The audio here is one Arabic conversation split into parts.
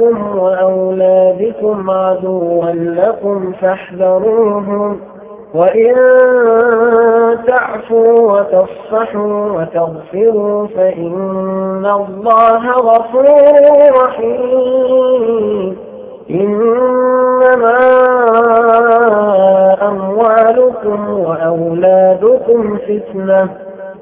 أزواجكم وأولادكم عدوا لكم فاحذروهم وإن تعفوا وتصفحوا وتغفروا فإن الله غفور رحيم. إنما أموالكم وأولادكم فتنة.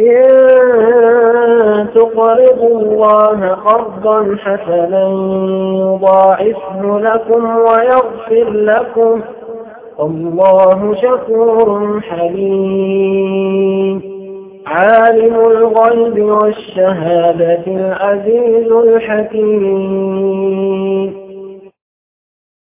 إن تقرضوا الله قرضا حسنا يضاعفه لكم ويغفر لكم. الله شكور حليم. عالم الغيب والشهادة العزيز الحكيم.